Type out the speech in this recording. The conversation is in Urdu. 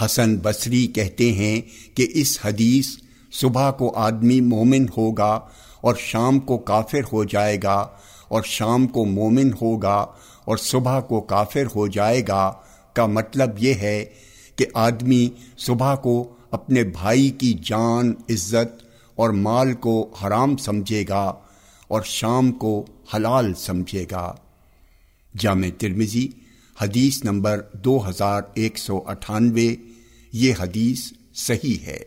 حسن بصری کہتے ہیں کہ اس حدیث صبح کو آدمی مومن ہوگا اور شام کو کافر ہو جائے گا اور شام کو مومن ہوگا اور صبح کو کافر ہو جائے گا کا مطلب یہ ہے کہ آدمی صبح کو اپنے بھائی کی جان، عزت اور مال کو حرام سمجھے گا اور شام کو حلال سمجھے گا۔ جامع ترمزی حدیث نمبر دو ہزار ایک سو اٹھانوے یہ حدیث صحیح ہے۔